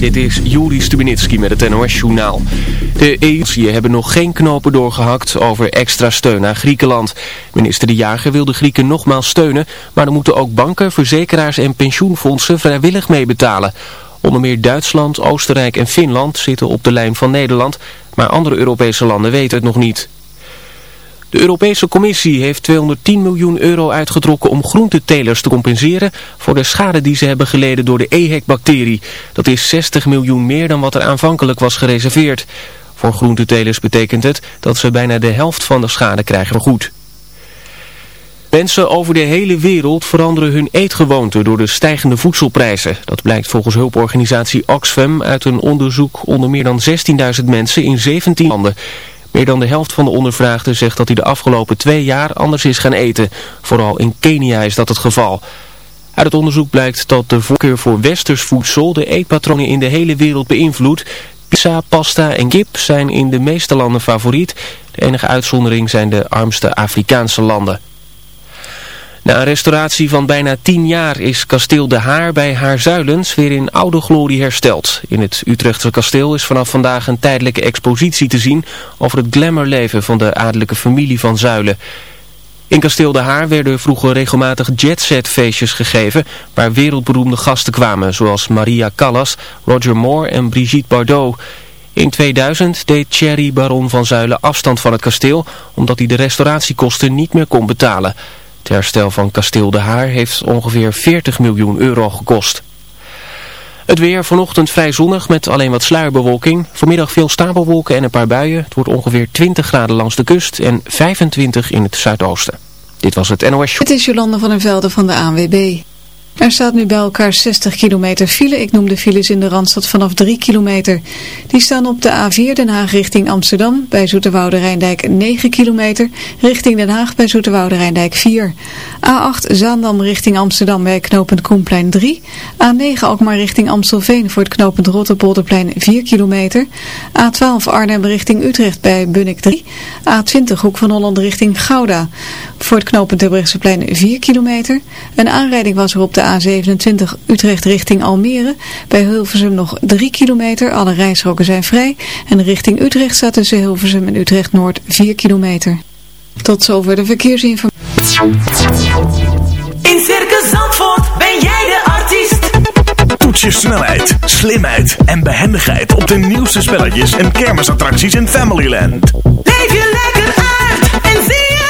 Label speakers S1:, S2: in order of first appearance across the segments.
S1: Dit is Juri Stubenitski met het NOS-journaal. De EU hebben nog geen knopen doorgehakt over extra steun aan Griekenland. Minister De Jager wil de Grieken nogmaals steunen, maar dan moeten ook banken, verzekeraars en pensioenfondsen vrijwillig meebetalen. Onder meer Duitsland, Oostenrijk en Finland zitten op de lijn van Nederland, maar andere Europese landen weten het nog niet. De Europese Commissie heeft 210 miljoen euro uitgetrokken om groentetelers te compenseren voor de schade die ze hebben geleden door de EHEC-bacterie. Dat is 60 miljoen meer dan wat er aanvankelijk was gereserveerd. Voor groentetelers betekent het dat ze bijna de helft van de schade krijgen vergoed. Mensen over de hele wereld veranderen hun eetgewoonten door de stijgende voedselprijzen. Dat blijkt volgens hulporganisatie Oxfam uit een onderzoek onder meer dan 16.000 mensen in 17 landen. Meer dan de helft van de ondervraagden zegt dat hij de afgelopen twee jaar anders is gaan eten. Vooral in Kenia is dat het geval. Uit het onderzoek blijkt dat de voorkeur voor westers voedsel de eetpatronen in de hele wereld beïnvloedt. Pizza, pasta en kip zijn in de meeste landen favoriet. De enige uitzondering zijn de armste Afrikaanse landen. Na een restauratie van bijna tien jaar is kasteel De Haar bij Haarzuilens weer in oude glorie hersteld. In het Utrechtse kasteel is vanaf vandaag een tijdelijke expositie te zien over het glamourleven van de adellijke familie van Zuilen. In kasteel De Haar werden vroeger regelmatig jetset-feestjes gegeven waar wereldberoemde gasten kwamen, zoals Maria Callas, Roger Moore en Brigitte Bardot. In 2000 deed Thierry Baron van Zuilen afstand van het kasteel omdat hij de restauratiekosten niet meer kon betalen. Het herstel van kasteel De Haar heeft ongeveer 40 miljoen euro gekost. Het weer vanochtend vrij zonnig met alleen wat sluierbewolking. Vanmiddag veel stapelwolken en een paar buien. Het wordt ongeveer 20 graden langs de kust en 25 in het zuidoosten. Dit was het NOS.
S2: Het is Jolande van der Velde van de ANWB. Er staat nu bij elkaar 60 kilometer file. Ik noem de files in de Randstad vanaf 3 kilometer. Die staan op de A4 Den Haag richting Amsterdam. Bij Zoeterwoude Rijndijk 9 kilometer. Richting Den Haag bij Zoeterwoude Rijndijk 4. A8 Zaandam richting Amsterdam bij knooppunt Koenplein 3. A9 Alkmaar richting Amstelveen voor het knooppunt Rotterpolderplein 4 kilometer. A12 Arnhem richting Utrecht bij Bunnik 3. A20 Hoek van Holland richting Gouda. Voor het knooppunt Terbrechtseplein 4 kilometer. Een aanrijding was er op de A27 Utrecht richting Almere. Bij Hilversum nog 3 kilometer. Alle rijstroken zijn vrij. En richting Utrecht staat tussen Hilversum en Utrecht Noord 4 kilometer. Tot zover de verkeersinformatie.
S3: In Circus Zandvoort ben jij de artiest.
S4: Toets je snelheid, slimheid en behendigheid op de nieuwste spelletjes en kermisattracties in Familyland.
S3: Leef je lekker uit en zie zelf.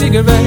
S5: cigarette.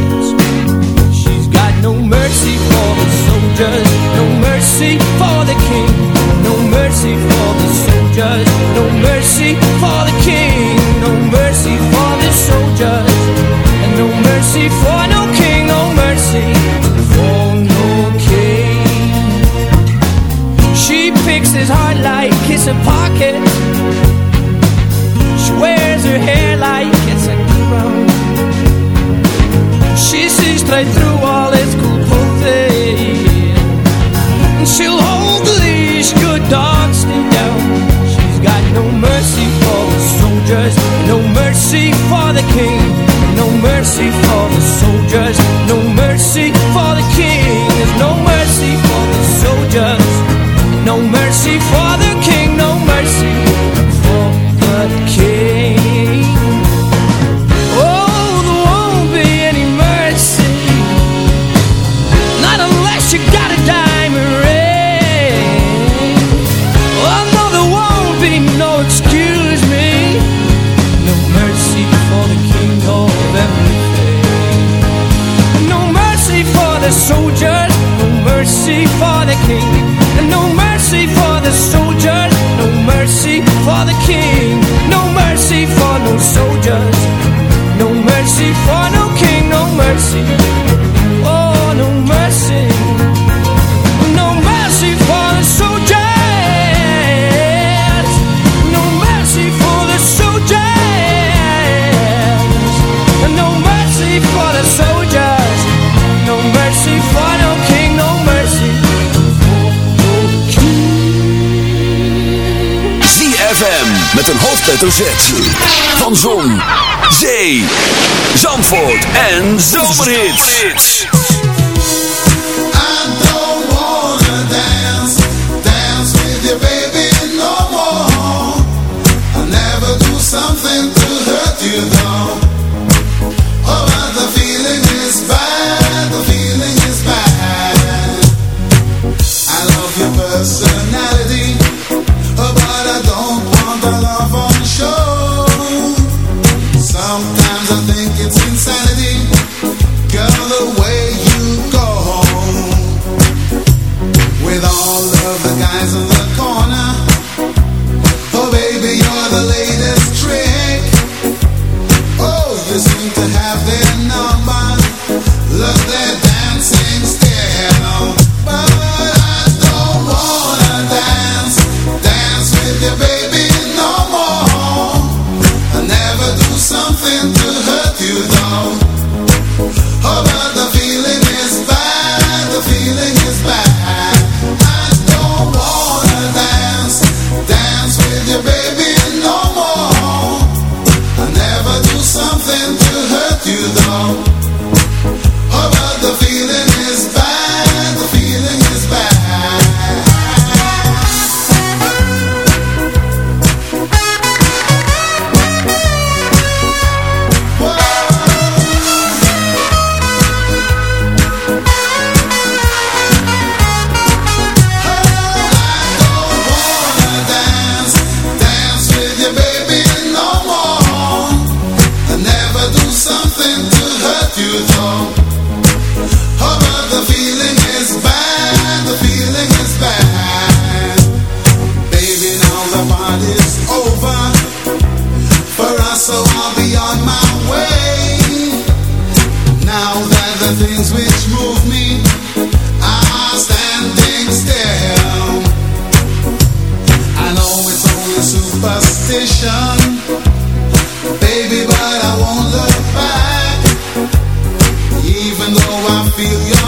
S5: play through all its cool clothing. And she'll hold the leash, good dogs stay down. She's got no mercy for the soldiers, no mercy for the king, no mercy for the
S6: hoofdletter Z. Van Zon, Zee, Zandvoort en Zomerhits.
S7: Something to hurt you even though I feel your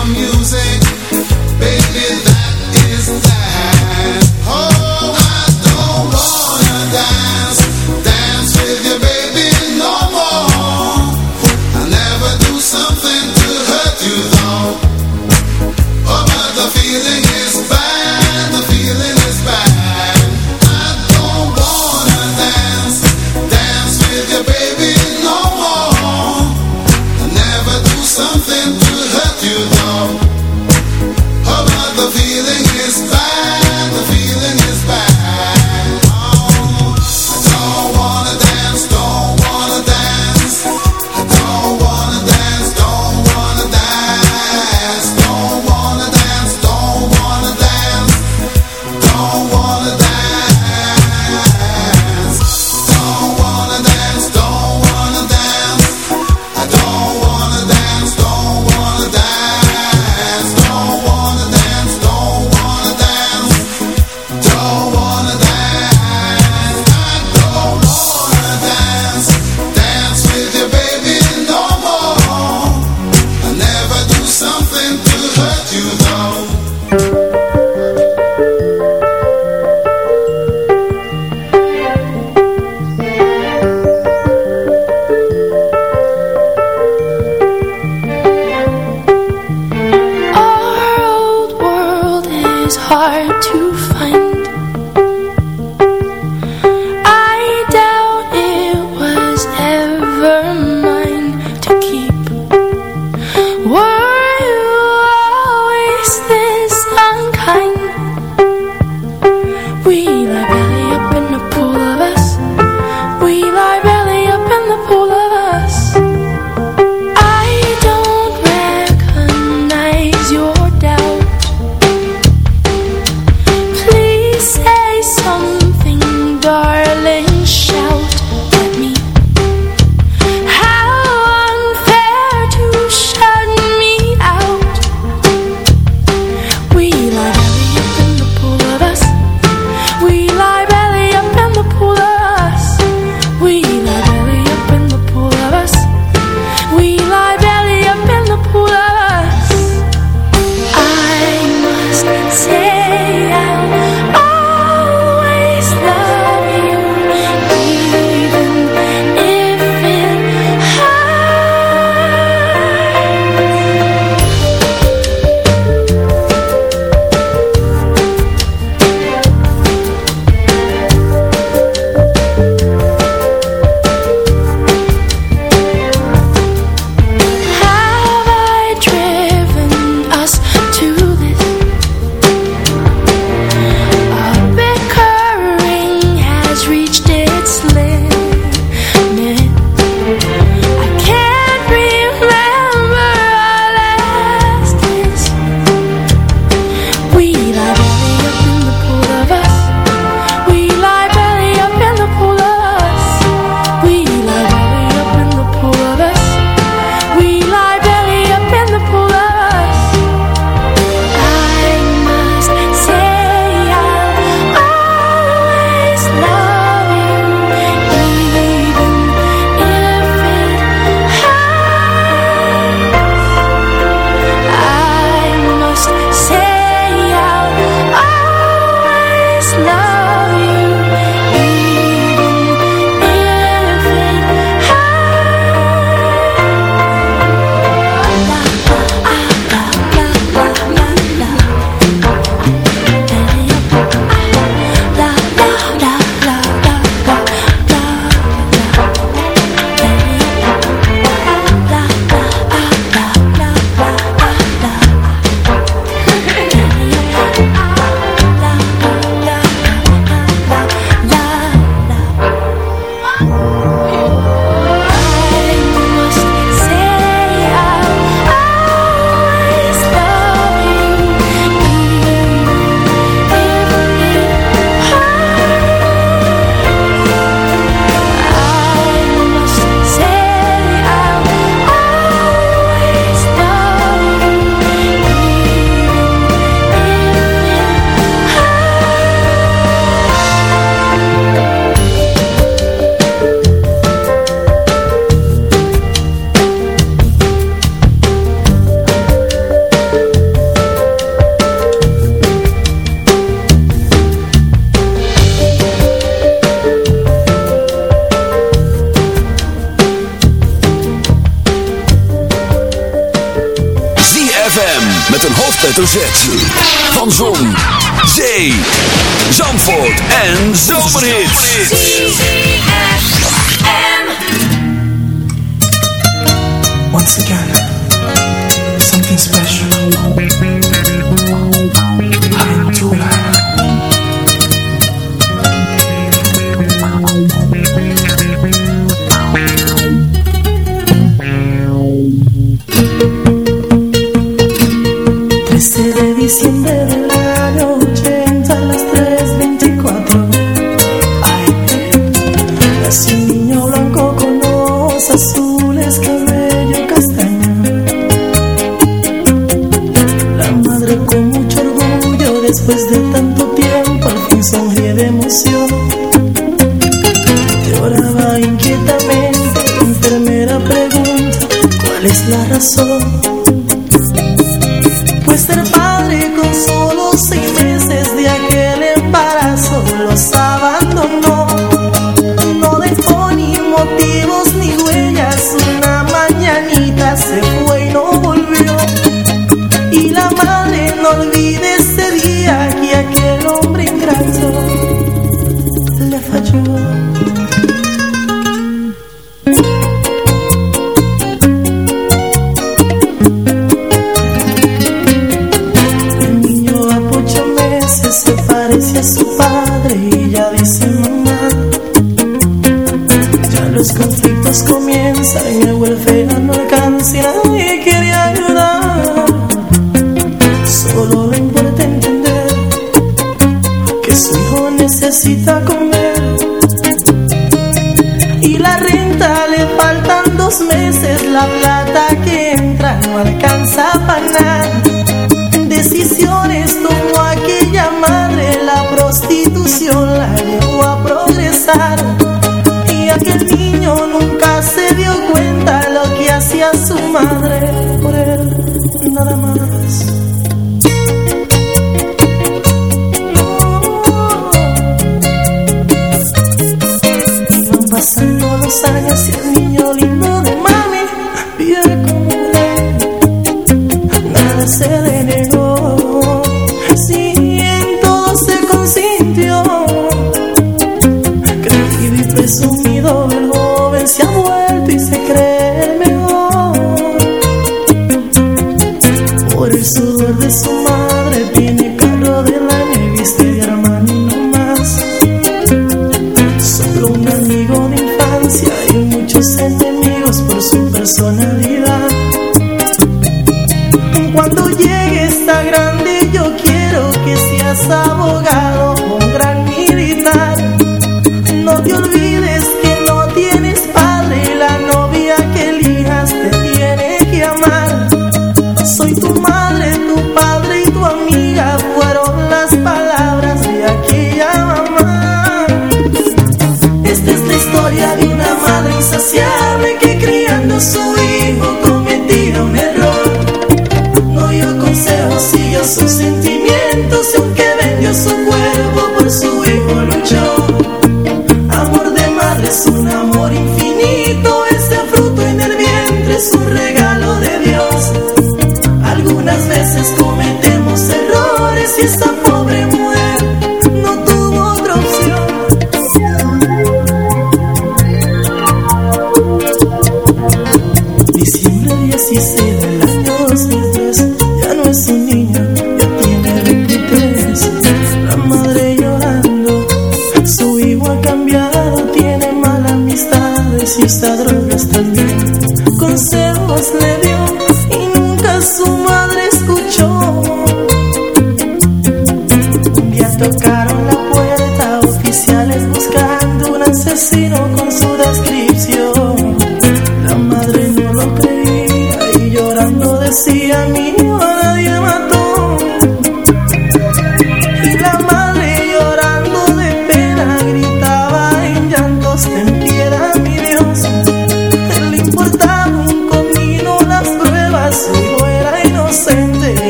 S8: vivo ha cambiado, tiene malas amistades y esta droga está bien. Consejos
S9: le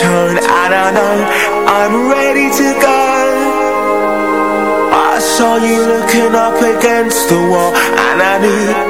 S9: turn, I don't know. I'm ready to go. I saw you looking up against the wall And I knew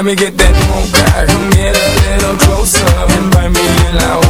S10: Let me get that
S11: moon back. Come get a little closer. And bite me in
S10: I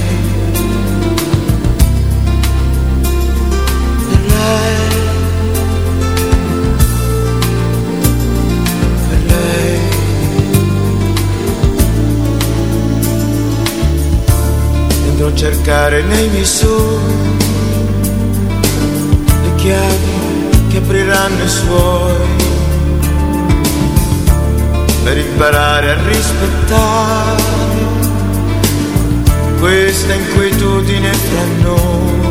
S12: cercare nei miei le chiavi che apriranno i suoi per imparare a rispettare questa inquietudine fra noi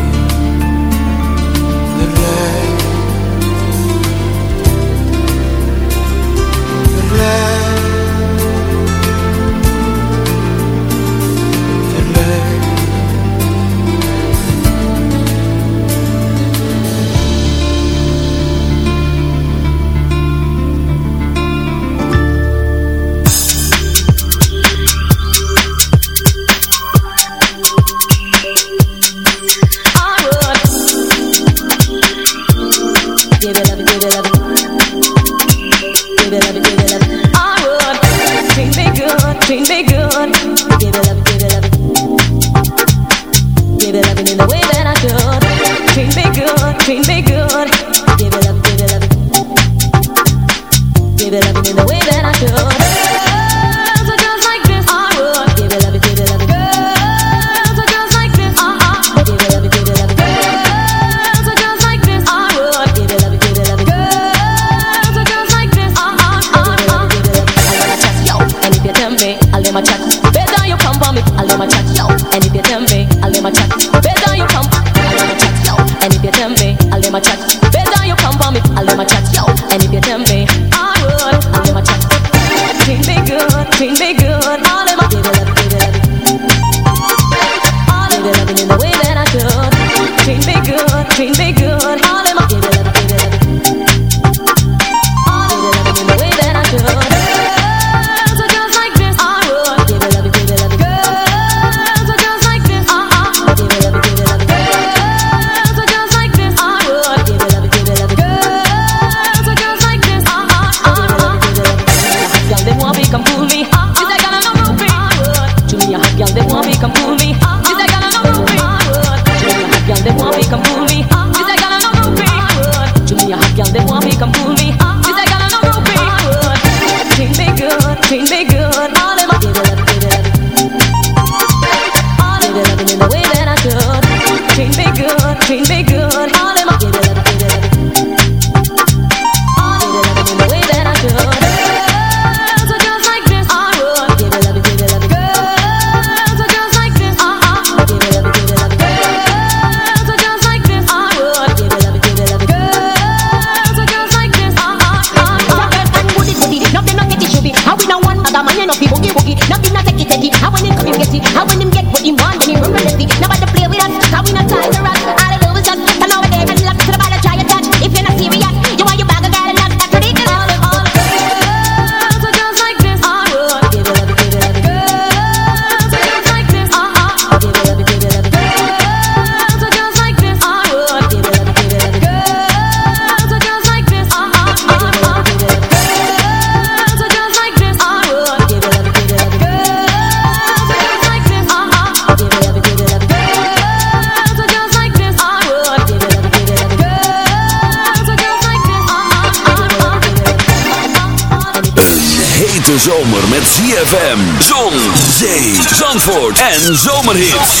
S13: En zomerhits.